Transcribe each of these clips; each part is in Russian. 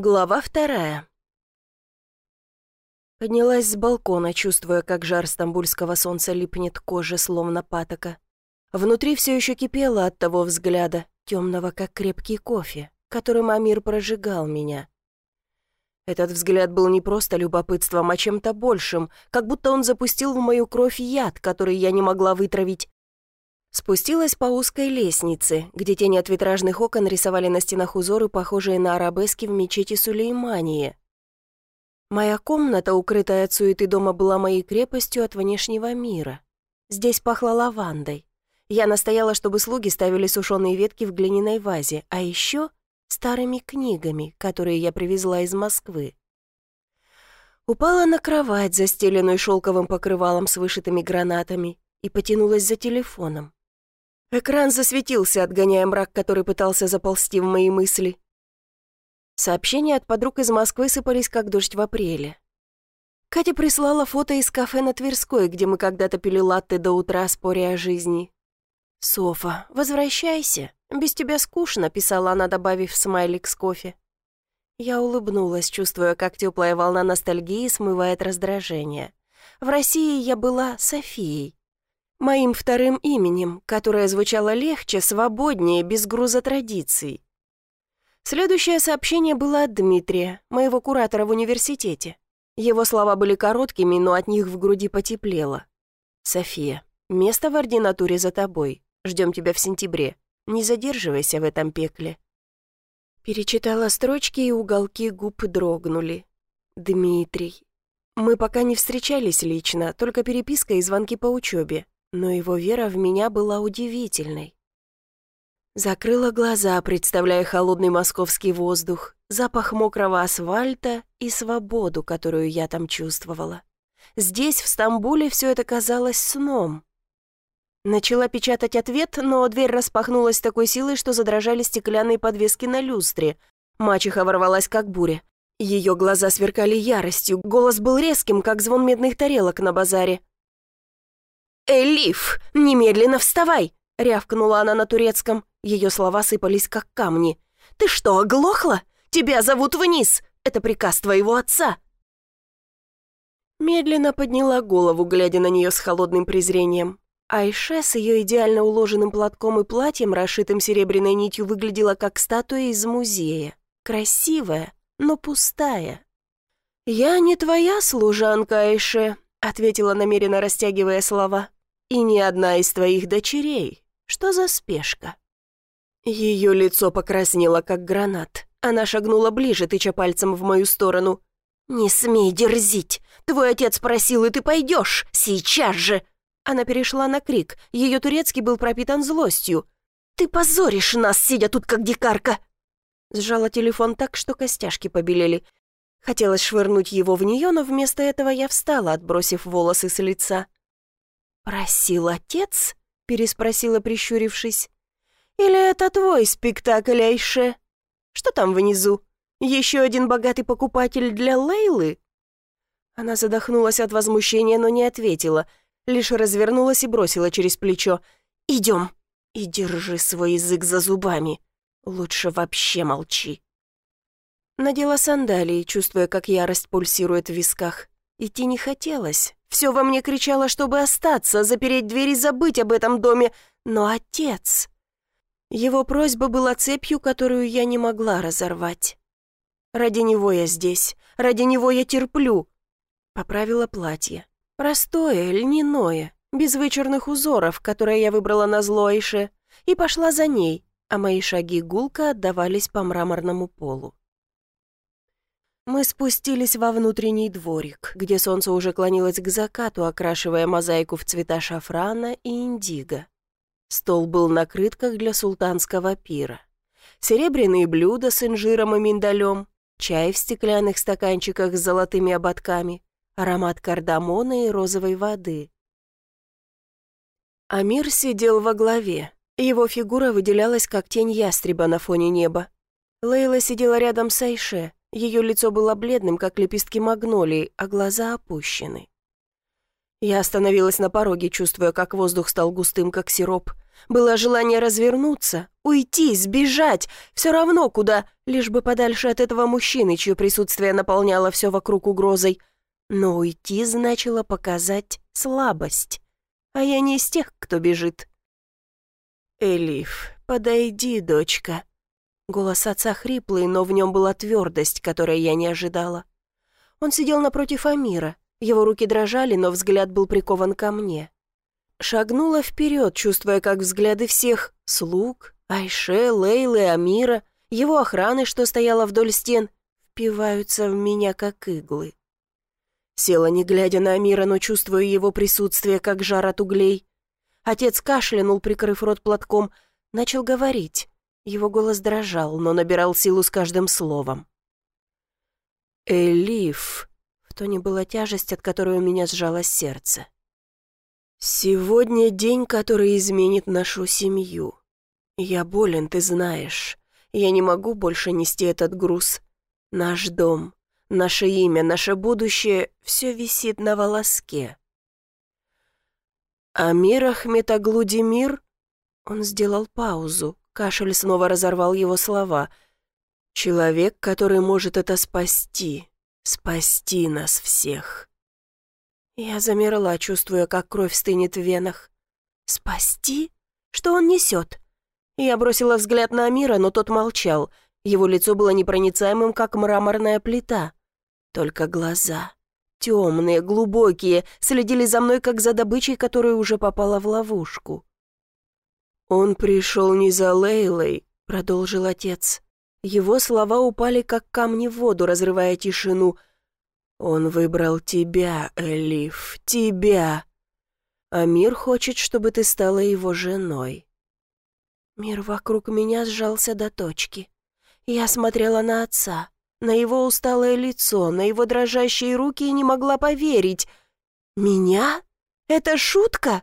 Глава вторая. Поднялась с балкона, чувствуя, как жар стамбульского солнца липнет к коже, словно патока. Внутри все еще кипело от того взгляда, темного, как крепкий кофе, которым Амир прожигал меня. Этот взгляд был не просто любопытством, а чем-то большим, как будто он запустил в мою кровь яд, который я не могла вытравить, Спустилась по узкой лестнице, где тени от витражных окон рисовали на стенах узоры, похожие на арабески в мечети Сулеймании. Моя комната, укрытая от суеты дома, была моей крепостью от внешнего мира. Здесь пахло лавандой. Я настояла, чтобы слуги ставили сушеные ветки в глиняной вазе, а еще старыми книгами, которые я привезла из Москвы. Упала на кровать, застеленную шелковым покрывалом с вышитыми гранатами, и потянулась за телефоном. Экран засветился, отгоняя мрак, который пытался заползти в мои мысли. Сообщения от подруг из Москвы сыпались, как дождь в апреле. Катя прислала фото из кафе на Тверской, где мы когда-то пили латте до утра, споря о жизни. «Софа, возвращайся. Без тебя скучно», — писала она, добавив смайлик с кофе. Я улыбнулась, чувствуя, как теплая волна ностальгии смывает раздражение. В России я была Софией, Моим вторым именем, которое звучало легче, свободнее, без груза традиций. Следующее сообщение было от Дмитрия, моего куратора в университете. Его слова были короткими, но от них в груди потеплело. «София, место в ординатуре за тобой. Ждем тебя в сентябре. Не задерживайся в этом пекле». Перечитала строчки, и уголки губ дрогнули. «Дмитрий. Мы пока не встречались лично, только переписка и звонки по учебе но его вера в меня была удивительной. Закрыла глаза, представляя холодный московский воздух, запах мокрого асфальта и свободу, которую я там чувствовала. Здесь, в Стамбуле, все это казалось сном. Начала печатать ответ, но дверь распахнулась такой силой, что задрожали стеклянные подвески на люстре. Мачеха ворвалась, как буря. Ее глаза сверкали яростью, голос был резким, как звон медных тарелок на базаре. «Элиф, немедленно вставай!» — рявкнула она на турецком. Ее слова сыпались, как камни. «Ты что, оглохла? Тебя зовут вниз! Это приказ твоего отца!» Медленно подняла голову, глядя на нее с холодным презрением. Айше с ее идеально уложенным платком и платьем, расшитым серебряной нитью, выглядела как статуя из музея. Красивая, но пустая. «Я не твоя служанка, Айше», — ответила намеренно, растягивая слова и ни одна из твоих дочерей. Что за спешка?» Ее лицо покраснело, как гранат. Она шагнула ближе, тыча пальцем в мою сторону. «Не смей дерзить! Твой отец просил, и ты пойдешь! Сейчас же!» Она перешла на крик. Ее турецкий был пропитан злостью. «Ты позоришь нас, сидя тут, как дикарка!» Сжала телефон так, что костяшки побелели. Хотелось швырнуть его в нее, но вместо этого я встала, отбросив волосы с лица. «Просил отец?» — переспросила, прищурившись. «Или это твой спектакль, Айше? Что там внизу? Еще один богатый покупатель для Лейлы?» Она задохнулась от возмущения, но не ответила, лишь развернулась и бросила через плечо. «Идем и держи свой язык за зубами. Лучше вообще молчи». Надела сандалии, чувствуя, как ярость пульсирует в висках. Идти не хотелось. Все во мне кричало, чтобы остаться, запереть дверь и забыть об этом доме. Но отец... Его просьба была цепью, которую я не могла разорвать. Ради него я здесь, ради него я терплю. Поправила платье. Простое, льняное, без вычурных узоров, которое я выбрала на зло и пошла за ней, а мои шаги гулко отдавались по мраморному полу. Мы спустились во внутренний дворик, где солнце уже клонилось к закату, окрашивая мозаику в цвета шафрана и индиго. Стол был накрыт, как для султанского пира. Серебряные блюда с инжиром и миндалем, чай в стеклянных стаканчиках с золотыми ободками, аромат кардамона и розовой воды. Амир сидел во главе. Его фигура выделялась, как тень ястреба на фоне неба. Лейла сидела рядом с Айше, ее лицо было бледным, как лепестки магнолии, а глаза опущены. Я остановилась на пороге, чувствуя, как воздух стал густым, как сироп. Было желание развернуться, уйти, сбежать, все равно куда, лишь бы подальше от этого мужчины, чье присутствие наполняло все вокруг угрозой. Но уйти значило показать слабость. А я не из тех, кто бежит. «Элиф, подойди, дочка». Голос отца хриплый, но в нем была твердость, которой я не ожидала. Он сидел напротив Амира. Его руки дрожали, но взгляд был прикован ко мне. Шагнула вперед, чувствуя, как взгляды всех — слуг, Айше, Лейлы, Амира, его охраны, что стояла вдоль стен, впиваются в меня, как иглы. Села, не глядя на Амира, но чувствуя его присутствие, как жар от углей. Отец кашлянул, прикрыв рот платком, начал говорить. Его голос дрожал, но набирал силу с каждым словом. «Элиф», в тоне была тяжесть, от которой у меня сжалось сердце. «Сегодня день, который изменит нашу семью. Я болен, ты знаешь. Я не могу больше нести этот груз. Наш дом, наше имя, наше будущее — все висит на волоске». «Амир Ахмед Аглудимир?» Он сделал паузу. Кашель снова разорвал его слова. «Человек, который может это спасти. Спасти нас всех». Я замерла, чувствуя, как кровь стынет в венах. «Спасти? Что он несет?» Я бросила взгляд на Амира, но тот молчал. Его лицо было непроницаемым, как мраморная плита. Только глаза, темные, глубокие, следили за мной, как за добычей, которая уже попала в ловушку. «Он пришел не за Лейлой», — продолжил отец. Его слова упали, как камни в воду, разрывая тишину — он выбрал тебя, Элиф, тебя. А мир хочет, чтобы ты стала его женой. Мир вокруг меня сжался до точки. Я смотрела на отца, на его усталое лицо, на его дрожащие руки и не могла поверить. «Меня? Это шутка?»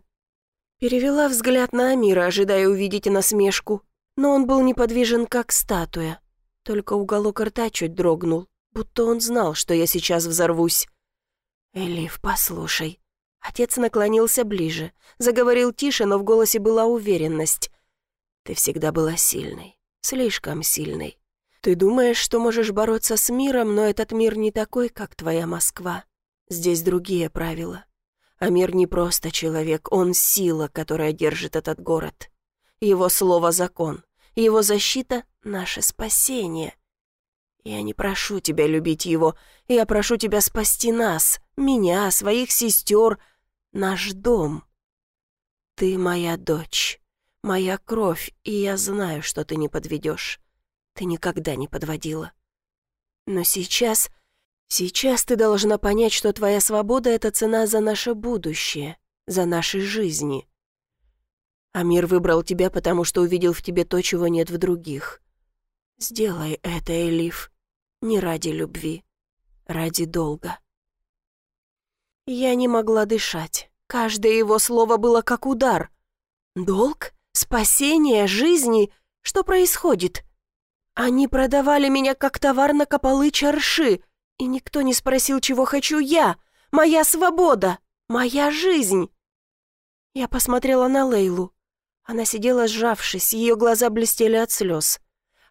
Перевела взгляд на Амира, ожидая увидеть насмешку, но он был неподвижен, как статуя. Только уголок рта чуть дрогнул будто он знал, что я сейчас взорвусь. «Элиф, послушай». Отец наклонился ближе, заговорил тише, но в голосе была уверенность. «Ты всегда была сильной, слишком сильной. Ты думаешь, что можешь бороться с миром, но этот мир не такой, как твоя Москва. Здесь другие правила. А мир не просто человек, он сила, которая держит этот город. Его слово — закон, его защита — наше спасение. Я не прошу тебя любить его, я прошу тебя спасти нас, меня, своих сестер, наш дом. Ты моя дочь, моя кровь, и я знаю, что ты не подведешь. Ты никогда не подводила. Но сейчас, сейчас ты должна понять, что твоя свобода — это цена за наше будущее, за наши жизни. Амир выбрал тебя, потому что увидел в тебе то, чего нет в других. Сделай это, Элиф. Не ради любви, ради долга. Я не могла дышать. Каждое его слово было как удар. Долг? Спасение? Жизни? Что происходит? Они продавали меня как товар на кополы чарши, и никто не спросил, чего хочу я. Моя свобода, моя жизнь. Я посмотрела на Лейлу. Она сидела сжавшись, ее глаза блестели от слез.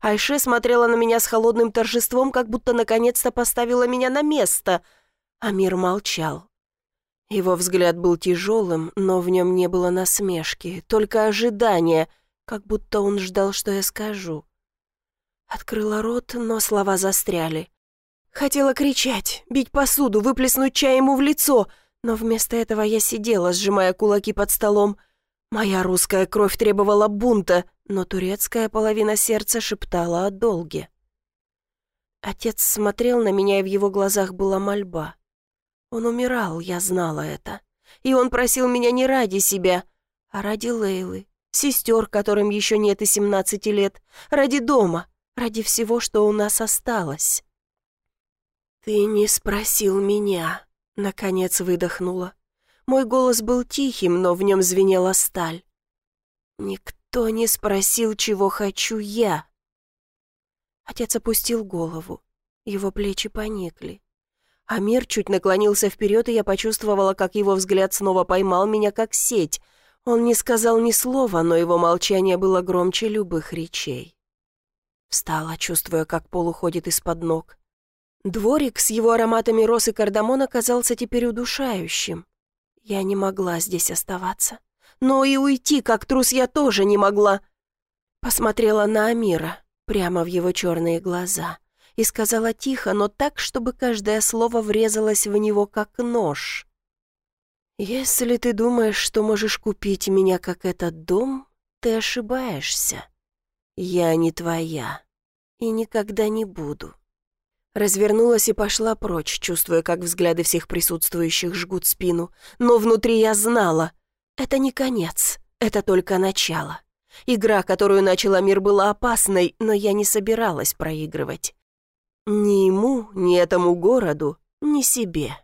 Айше смотрела на меня с холодным торжеством, как будто наконец-то поставила меня на место. Амир молчал. Его взгляд был тяжелым, но в нем не было насмешки, только ожидание, как будто он ждал, что я скажу. Открыла рот, но слова застряли. Хотела кричать, бить посуду, выплеснуть чай ему в лицо, но вместо этого я сидела, сжимая кулаки под столом, Моя русская кровь требовала бунта, но турецкая половина сердца шептала о долге. Отец смотрел на меня, и в его глазах была мольба. Он умирал, я знала это. И он просил меня не ради себя, а ради Лейлы, сестер, которым еще нет и семнадцати лет, ради дома, ради всего, что у нас осталось. «Ты не спросил меня», — наконец выдохнула. Мой голос был тихим, но в нем звенела сталь. «Никто не спросил, чего хочу я». Отец опустил голову. Его плечи поникли. Амир чуть наклонился вперед, и я почувствовала, как его взгляд снова поймал меня, как сеть. Он не сказал ни слова, но его молчание было громче любых речей. Встала, чувствуя, как пол уходит из-под ног. Дворик с его ароматами роз и кардамона казался теперь удушающим. Я не могла здесь оставаться. Но и уйти, как трус, я тоже не могла. Посмотрела на Амира, прямо в его черные глаза, и сказала тихо, но так, чтобы каждое слово врезалось в него, как нож. «Если ты думаешь, что можешь купить меня, как этот дом, ты ошибаешься. Я не твоя и никогда не буду». Развернулась и пошла прочь, чувствуя, как взгляды всех присутствующих жгут спину. Но внутри я знала. Это не конец, это только начало. Игра, которую начала мир, была опасной, но я не собиралась проигрывать. Ни ему, ни этому городу, ни себе.